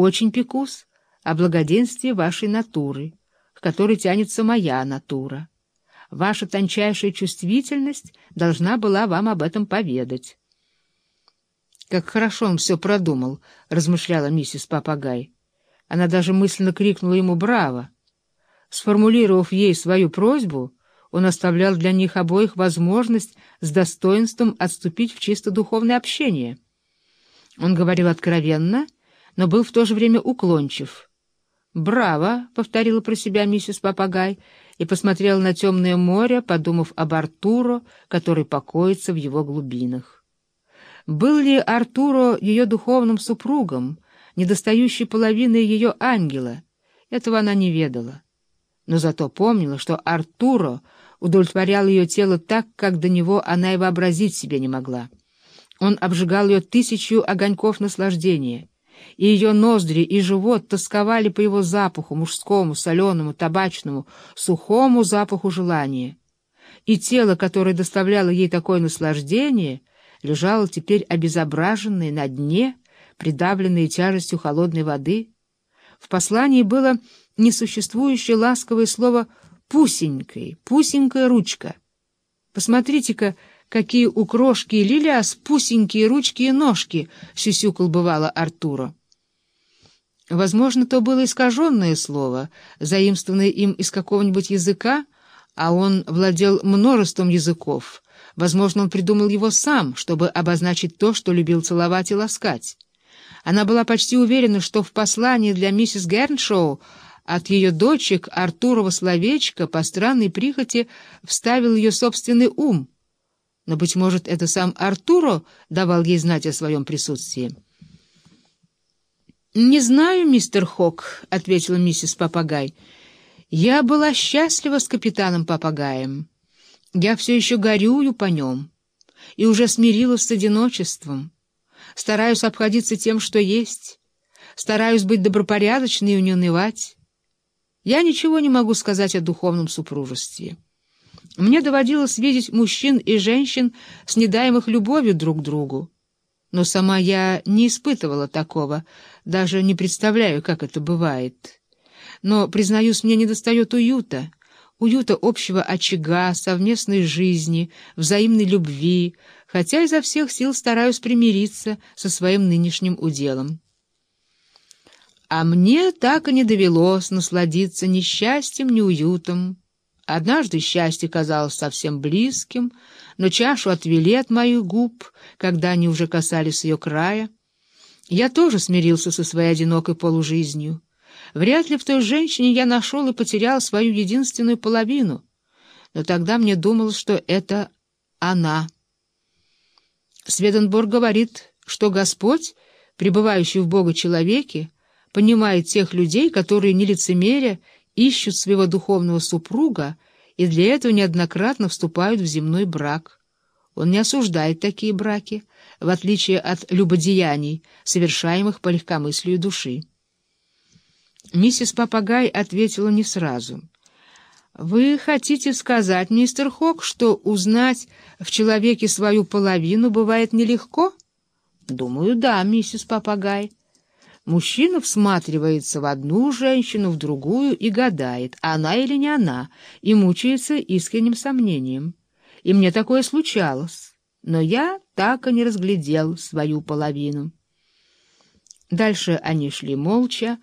очень пекусь о благоденствии вашей натуры, к которой тянется моя натура. Ваша тончайшая чувствительность должна была вам об этом поведать. «Как хорошо он все продумал», — размышляла миссис Папагай. Она даже мысленно крикнула ему «Браво!». Сформулировав ей свою просьбу, он оставлял для них обоих возможность с достоинством отступить в чисто духовное общение. Он говорил откровенно, но был в то же время уклончив. «Браво!» — повторила про себя миссис Папагай и посмотрела на темное море, подумав об Артуро, который покоится в его глубинах. Был ли Артуро ее духовным супругом, недостающей половиной ее ангела? Этого она не ведала. Но зато помнила, что Артуро удовлетворял ее тело так, как до него она и вообразить себе не могла. Он обжигал ее тысячу огоньков наслаждения, и ее ноздри и живот тосковали по его запаху, мужскому, соленому, табачному, сухому запаху желания. И тело, которое доставляло ей такое наслаждение — лежала теперь обезображенная на дне, придавленная тяжестью холодной воды. В послании было несуществующее ласковое слово «пусенькой», «пусенькая ручка». «Посмотрите-ка, какие у крошки и Лилиас пусенькие ручки и ножки!» — сюсюкал бывало Артура. Возможно, то было искаженное слово, заимствованное им из какого-нибудь языка, а он владел множеством языков — Возможно, он придумал его сам, чтобы обозначить то, что любил целовать и ласкать. Она была почти уверена, что в послании для миссис Герншоу от ее дочек Артурова словечко по странной прихоти вставил ее собственный ум. Но, быть может, это сам Артуро давал ей знать о своем присутствии. «Не знаю, мистер Хок», — ответила миссис Папагай. «Я была счастлива с капитаном Папагаем». Я все еще горюю по нем и уже смирилась с одиночеством. Стараюсь обходиться тем, что есть. Стараюсь быть добропорядочной и не унывать. Я ничего не могу сказать о духовном супружестве. Мне доводилось видеть мужчин и женщин, снедаемых любовью друг к другу. Но сама я не испытывала такого, даже не представляю, как это бывает. Но, признаюсь, мне недостает уюта, уюта общего очага, совместной жизни, взаимной любви, хотя изо всех сил стараюсь примириться со своим нынешним уделом. А мне так и не довелось насладиться ни счастьем, ни уютом. Однажды счастье казалось совсем близким, но чашу отвели от моих губ, когда они уже касались ее края. Я тоже смирился со своей одинокой полужизнью. Вряд ли в той женщине я нашел и потерял свою единственную половину, но тогда мне думалось, что это она. Сведенборг говорит, что Господь, пребывающий в Бога человеке, понимает тех людей, которые не лицемеря ищут своего духовного супруга и для этого неоднократно вступают в земной брак. Он не осуждает такие браки, в отличие от любодеяний, совершаемых по легкомыслию души. Миссис Папагай ответила не сразу. «Вы хотите сказать, мистер Хок, что узнать в человеке свою половину бывает нелегко?» «Думаю, да, миссис Папагай». Мужчина всматривается в одну женщину, в другую и гадает, она или не она, и мучается искренним сомнением. И мне такое случалось, но я так и не разглядел свою половину. Дальше они шли молча,